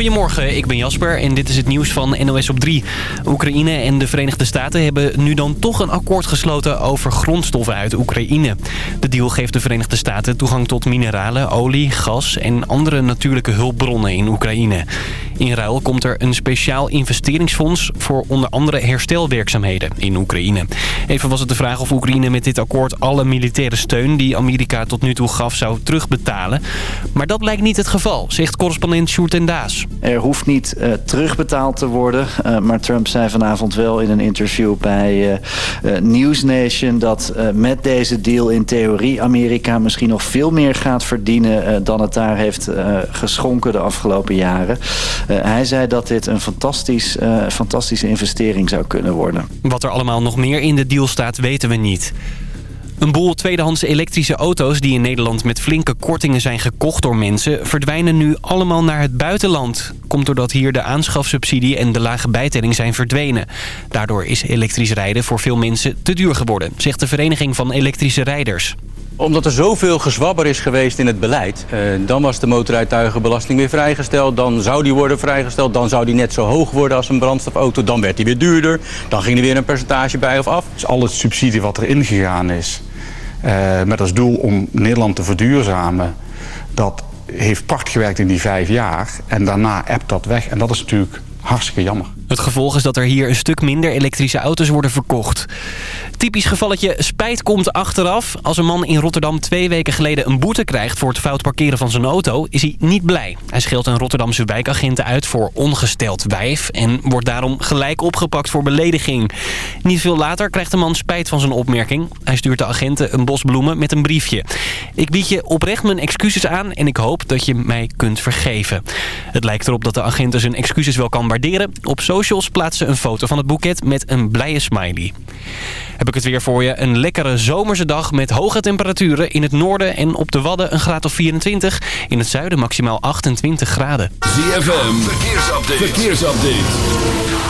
Goedemorgen, ik ben Jasper en dit is het nieuws van NOS op 3. Oekraïne en de Verenigde Staten hebben nu dan toch een akkoord gesloten over grondstoffen uit Oekraïne. De deal geeft de Verenigde Staten toegang tot mineralen, olie, gas en andere natuurlijke hulpbronnen in Oekraïne. In ruil komt er een speciaal investeringsfonds voor onder andere herstelwerkzaamheden in Oekraïne. Even was het de vraag of Oekraïne met dit akkoord alle militaire steun die Amerika tot nu toe gaf zou terugbetalen. Maar dat blijkt niet het geval, zegt correspondent Sjoerd en Daas. Er hoeft niet uh, terugbetaald te worden. Uh, maar Trump zei vanavond wel in een interview bij uh, News Nation... dat met deze deal in theorie Amerika misschien nog veel meer gaat verdienen... dan het daar heeft geschonken de afgelopen jaren. Hij zei dat dit een fantastisch, fantastische investering zou kunnen worden. Wat er allemaal nog meer in de deal staat weten we niet. Een boel tweedehands elektrische auto's die in Nederland met flinke kortingen zijn gekocht door mensen... verdwijnen nu allemaal naar het buitenland. Komt doordat hier de aanschafsubsidie en de lage bijtelling zijn verdwenen. Daardoor is elektrisch rijden voor veel mensen te duur geworden, zegt de Vereniging van Elektrische Rijders omdat er zoveel gezwabber is geweest in het beleid... Eh, dan was de motorrijtuigenbelasting weer vrijgesteld. Dan zou die worden vrijgesteld. Dan zou die net zo hoog worden als een brandstofauto. Dan werd die weer duurder. Dan ging er weer een percentage bij of af. Dus al het subsidie wat erin gegaan is... Uh, met als doel om Nederland te verduurzamen... dat heeft part gewerkt in die vijf jaar. En daarna ebt dat weg. En dat is natuurlijk hartstikke jammer. Het gevolg is dat er hier een stuk minder elektrische auto's worden verkocht. Typisch gevalletje spijt komt achteraf. Als een man in Rotterdam twee weken geleden een boete krijgt... voor het fout parkeren van zijn auto, is hij niet blij. Hij scheelt een Rotterdamse wijkagenten uit voor ongesteld wijf... en wordt daarom gelijk opgepakt voor belediging. Niet veel later krijgt de man spijt van zijn opmerking. Hij stuurt de agenten een bos bloemen met een briefje. Ik bied je oprecht mijn excuses aan en ik hoop dat je mij kunt vergeven. Het lijkt erop dat de agenten zijn excuses wel kan waarderen. Op socials plaatsen een foto van het boeket met een blije smiley. Heb ik het weer voor je. Een lekkere zomerse dag met hoge temperaturen. In het noorden en op de Wadden een graad of 24. In het zuiden maximaal 28 graden. ZFM, verkeersupdate. verkeersupdate.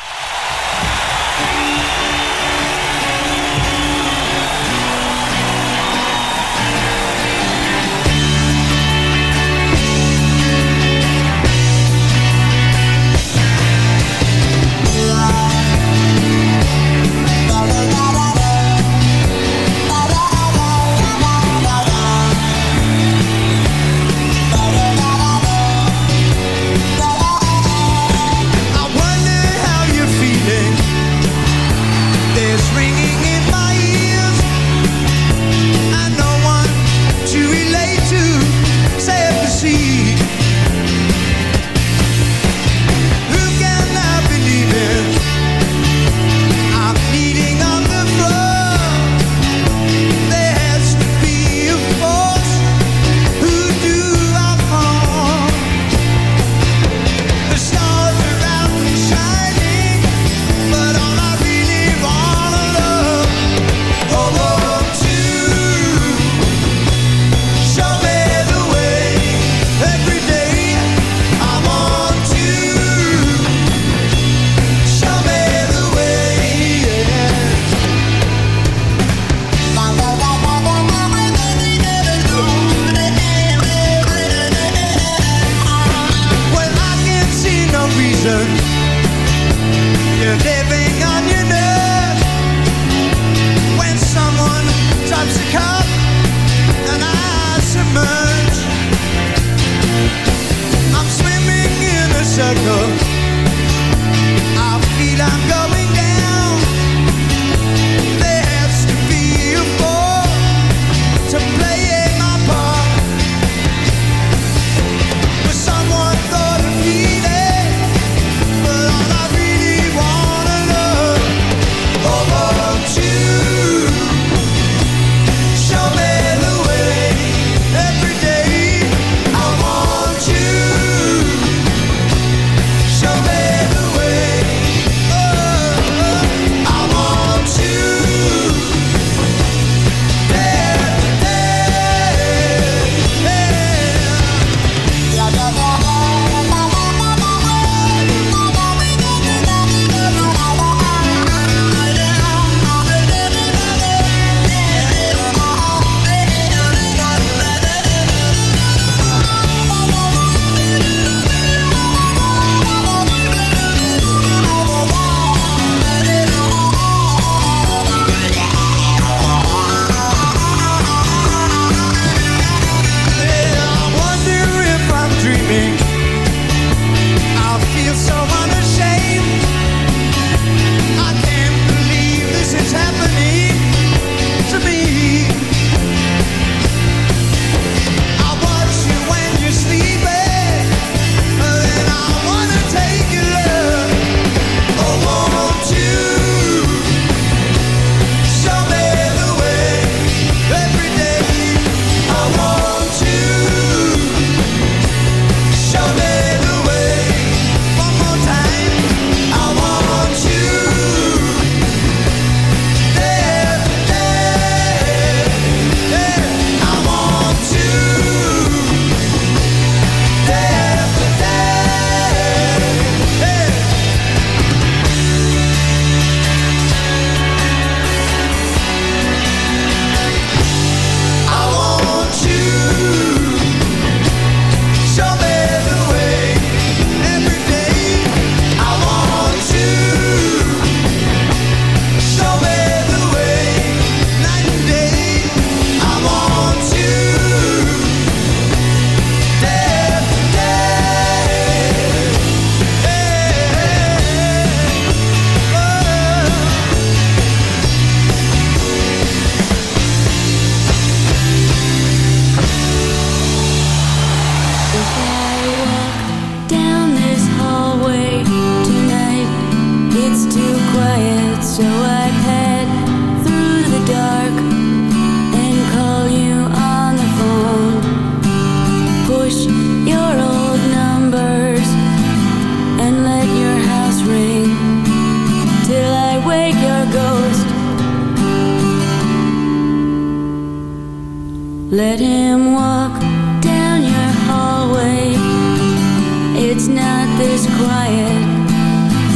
it's not this quiet.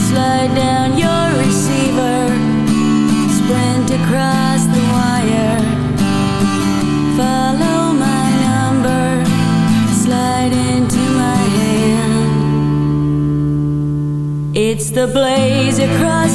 Slide down your receiver, sprint across the wire. Follow my number, slide into my hand. It's the blaze across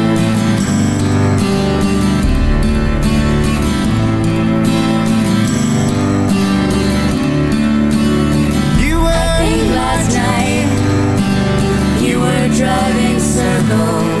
driving circles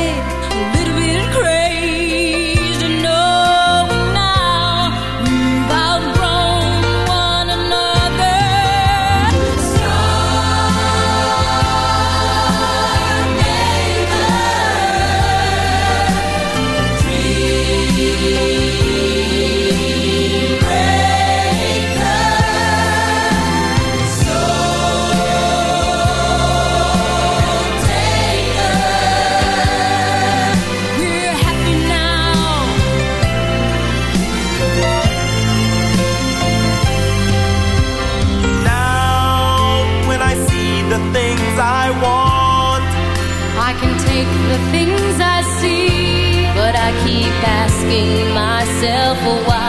myself a while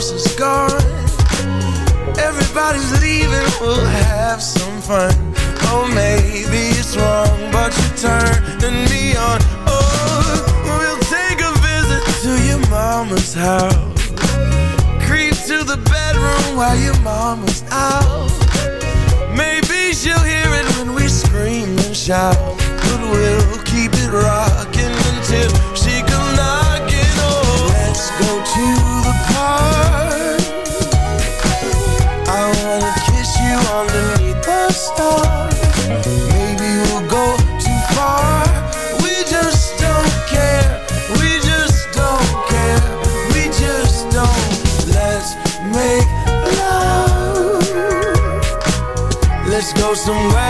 house is gone. Everybody's leaving, we'll have some fun. Oh, maybe it's wrong, but you're turning me on. Oh, we'll take a visit to your mama's house. Creep to the bedroom while your mama's out. Maybe she'll hear it when we scream and shout. But we'll keep it rocking until she go somewhere.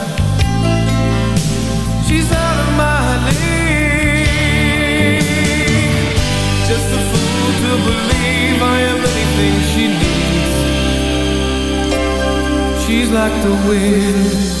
like the wind.